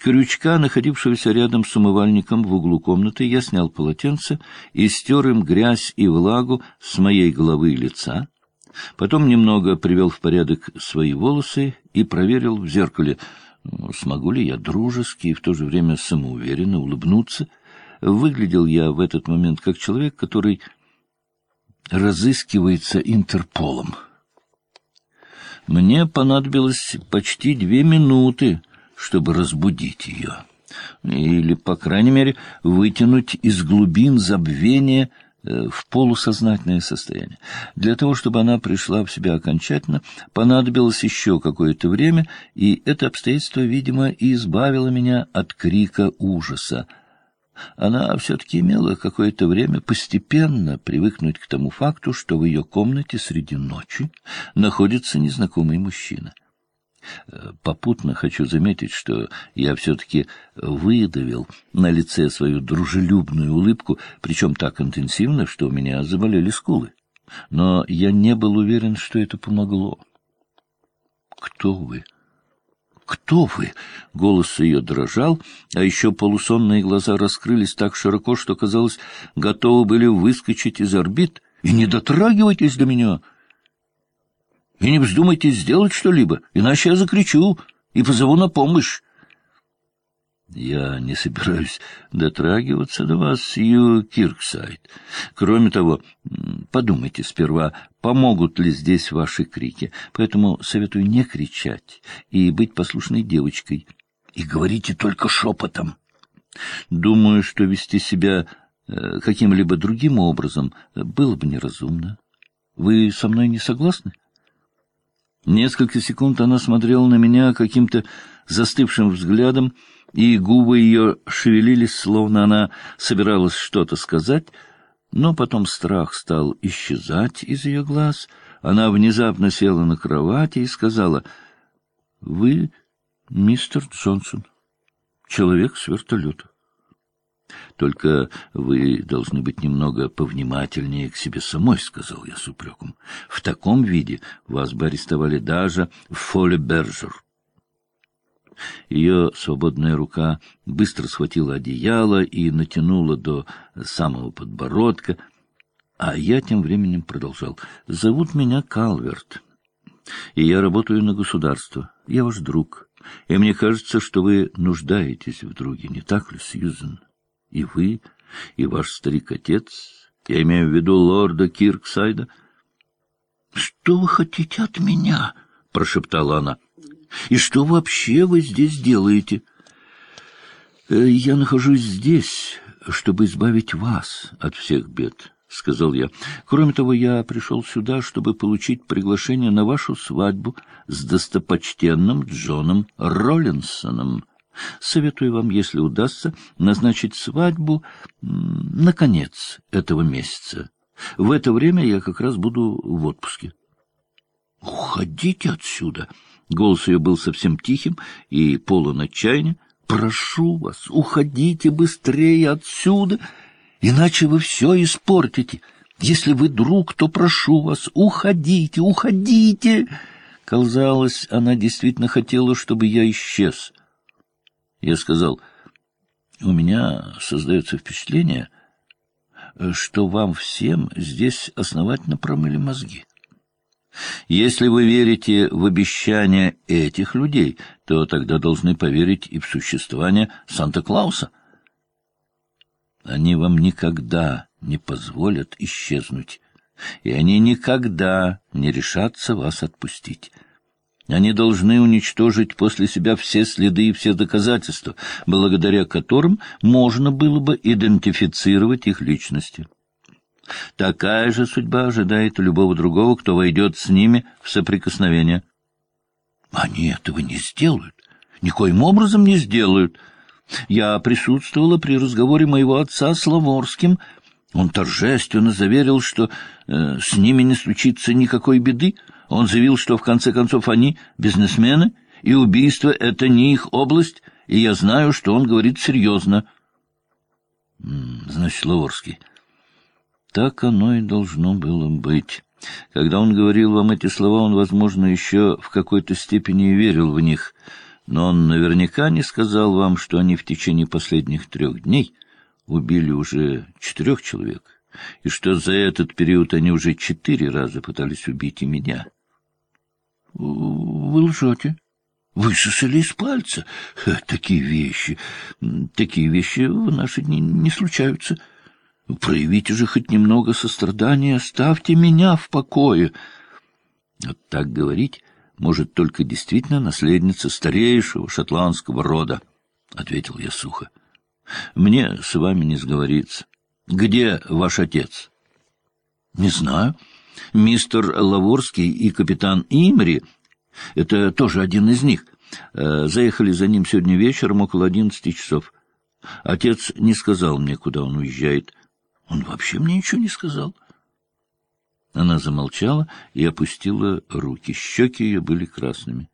крючка, находившегося рядом с умывальником в углу комнаты, я снял полотенце и стер им грязь и влагу с моей головы и лица. Потом немного привел в порядок свои волосы и проверил в зеркале, смогу ли я дружески и в то же время самоуверенно улыбнуться. Выглядел я в этот момент как человек, который разыскивается Интерполом. Мне понадобилось почти две минуты, чтобы разбудить ее. Или, по крайней мере, вытянуть из глубин забвения э, в полусознательное состояние. Для того, чтобы она пришла в себя окончательно, понадобилось еще какое-то время, и это обстоятельство, видимо, и избавило меня от крика ужаса — она все-таки имела какое-то время постепенно привыкнуть к тому факту, что в ее комнате среди ночи находится незнакомый мужчина. Попутно хочу заметить, что я все-таки выдавил на лице свою дружелюбную улыбку, причем так интенсивно, что у меня заболели скулы. Но я не был уверен, что это помогло. «Кто вы?» «Кто вы?» — голос ее дрожал, а еще полусонные глаза раскрылись так широко, что, казалось, готовы были выскочить из орбит. «И не дотрагивайтесь до меня!» «И не вздумайте сделать что-либо, иначе я закричу и позову на помощь!» Я не собираюсь дотрагиваться до вас, Сью Кирксайд. Кроме того, подумайте сперва, помогут ли здесь ваши крики. Поэтому советую не кричать и быть послушной девочкой. И говорите только шепотом. Думаю, что вести себя э, каким-либо другим образом было бы неразумно. Вы со мной не согласны? Несколько секунд она смотрела на меня каким-то застывшим взглядом, и губы ее шевелились, словно она собиралась что-то сказать, но потом страх стал исчезать из ее глаз. Она внезапно села на кровати и сказала, — Вы мистер Джонсон, человек с вертолета. Только вы должны быть немного повнимательнее к себе самой, — сказал я с упреком. В таком виде вас бы арестовали даже в Фоле-Бержер. Ее свободная рука быстро схватила одеяло и натянула до самого подбородка, а я тем временем продолжал. «Зовут меня Калверт, и я работаю на государство. Я ваш друг, и мне кажется, что вы нуждаетесь в друге, не так ли, Сьюзен? И вы, и ваш старик-отец, я имею в виду лорда Кирксайда». «Что вы хотите от меня?» — прошептала она. И что вообще вы здесь делаете? Э, я нахожусь здесь, чтобы избавить вас от всех бед, — сказал я. Кроме того, я пришел сюда, чтобы получить приглашение на вашу свадьбу с достопочтенным Джоном Роллинсоном. Советую вам, если удастся, назначить свадьбу на конец этого месяца. В это время я как раз буду в отпуске. — Уходите отсюда! — Голос ее был совсем тихим и полон отчаяния. «Прошу вас, уходите быстрее отсюда, иначе вы все испортите. Если вы друг, то прошу вас, уходите, уходите!» Казалось, она действительно хотела, чтобы я исчез. Я сказал, «У меня создается впечатление, что вам всем здесь основательно промыли мозги. Если вы верите в обещания этих людей, то тогда должны поверить и в существование Санта-Клауса. Они вам никогда не позволят исчезнуть, и они никогда не решатся вас отпустить. Они должны уничтожить после себя все следы и все доказательства, благодаря которым можно было бы идентифицировать их личности. Такая же судьба ожидает любого другого, кто войдет с ними в соприкосновение. Они этого не сделают, никоим образом не сделают. Я присутствовала при разговоре моего отца с Ламорским. Он торжественно заверил, что э, с ними не случится никакой беды. Он заявил, что в конце концов они бизнесмены, и убийство — это не их область, и я знаю, что он говорит серьезно. — Значит, Лаворский, так оно и должно было быть. Когда он говорил вам эти слова, он, возможно, еще в какой-то степени верил в них. Но он наверняка не сказал вам, что они в течение последних трех дней убили уже четырех человек, и что за этот период они уже четыре раза пытались убить и меня. — Вы лжете. Высосали из пальца. Такие вещи, такие вещи в наши дни не случаются. Проявите же хоть немного сострадания, оставьте меня в покое. Вот так говорить может только действительно наследница старейшего шотландского рода, — ответил я сухо. — Мне с вами не сговориться. Где ваш отец? — Не знаю. Мистер Лаворский и капитан Имри это тоже один из них. Э, заехали за ним сегодня вечером около одиннадцати часов. Отец не сказал мне, куда он уезжает. Он вообще мне ничего не сказал. Она замолчала и опустила руки. Щеки ее были красными.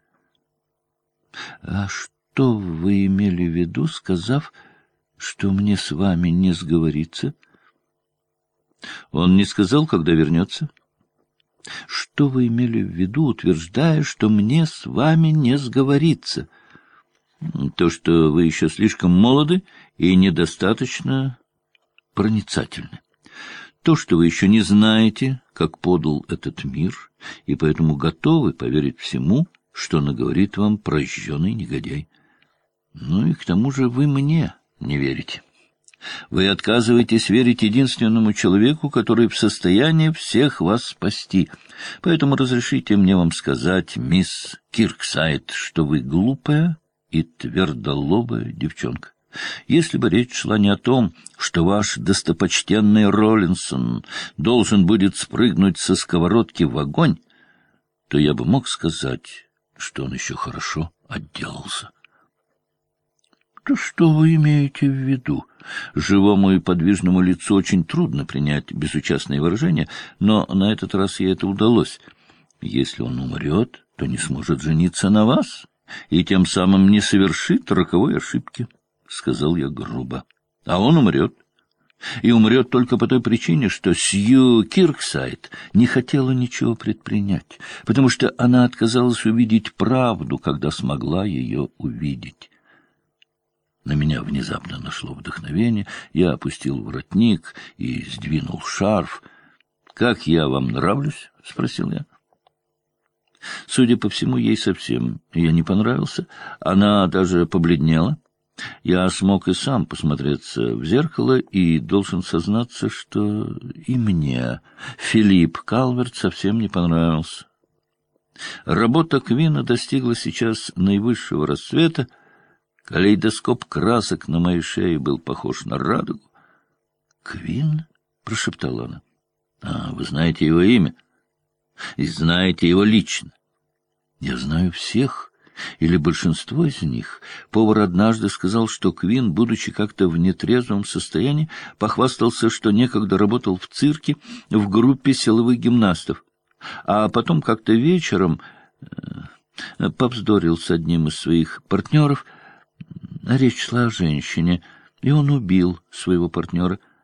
— А что вы имели в виду, сказав, что мне с вами не сговориться? — Он не сказал, когда вернется. — что вы имели в виду, утверждая, что мне с вами не сговориться? То, что вы еще слишком молоды и недостаточно проницательны. То, что вы еще не знаете, как подал этот мир, и поэтому готовы поверить всему, что наговорит вам прожженный негодяй. Ну и к тому же вы мне не верите. Вы отказываетесь верить единственному человеку, который в состоянии всех вас спасти. Поэтому разрешите мне вам сказать, мисс Кирксайд, что вы глупая и твердолобая девчонка. Если бы речь шла не о том, что ваш достопочтенный Роллинсон должен будет спрыгнуть со сковородки в огонь, то я бы мог сказать, что он еще хорошо отделался. — Что вы имеете в виду? Живому и подвижному лицу очень трудно принять безучастное выражение, но на этот раз ей это удалось. Если он умрет, то не сможет жениться на вас и тем самым не совершит роковой ошибки, — сказал я грубо. А он умрет. И умрет только по той причине, что Сью Кирксайд не хотела ничего предпринять, потому что она отказалась увидеть правду, когда смогла ее увидеть. Меня внезапно нашло вдохновение. Я опустил воротник и сдвинул шарф. — Как я вам нравлюсь? — спросил я. Судя по всему, ей совсем я не понравился. Она даже побледнела. Я смог и сам посмотреться в зеркало и должен сознаться, что и мне Филипп Калверт совсем не понравился. Работа Квина достигла сейчас наивысшего расцвета, Калейдоскоп красок на моей шее был похож на радугу. — Квин? — прошептала она. — А, вы знаете его имя? И знаете его лично? — Я знаю всех, или большинство из них. Повар однажды сказал, что Квин, будучи как-то в нетрезвом состоянии, похвастался, что некогда работал в цирке в группе силовых гимнастов. А потом как-то вечером э, повздорил с одним из своих партнеров — Речь шла о женщине, и он убил своего партнера —